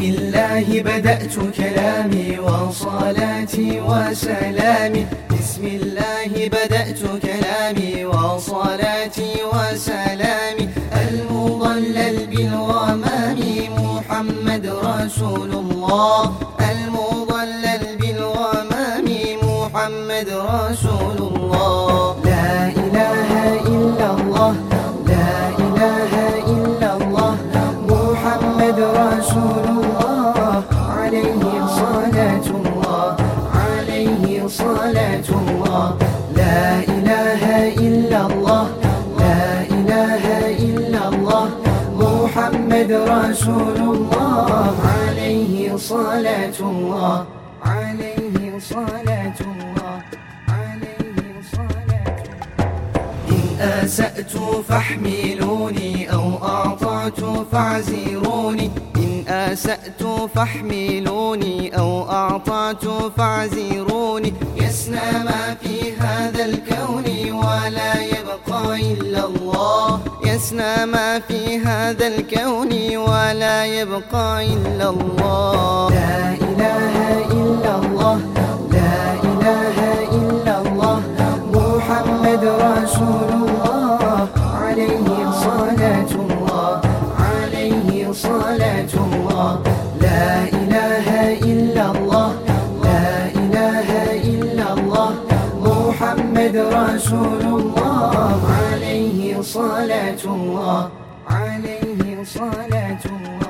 بسم الله بدأت كلامي وصلاتي وسلامي. بسم الله بدأت كلامي وصلاتي وسلامي. المضلل بالغمام محمد رسول الله. المضلل بالغمام محمد رسول الله. محمد رسول الله عليه صلاة الله عليه صلاة الله عليه صلاة. إن أسأت فاحملوني أو أعطعت فاعزروني إن أسأت فاحملوني أو أعطعت فاعزروني. يسنى ما في هذا الكون يبقى إلا الله. يسنى ما في هذا الكون ولا يبقى إلا الله. لا إله إلا الله. لا إله إلا الله. محمد رسول الله. عليه صلاة الله. عليه صلاة الله. رسول الله عليه صلاة الله. عليه صلاة الله.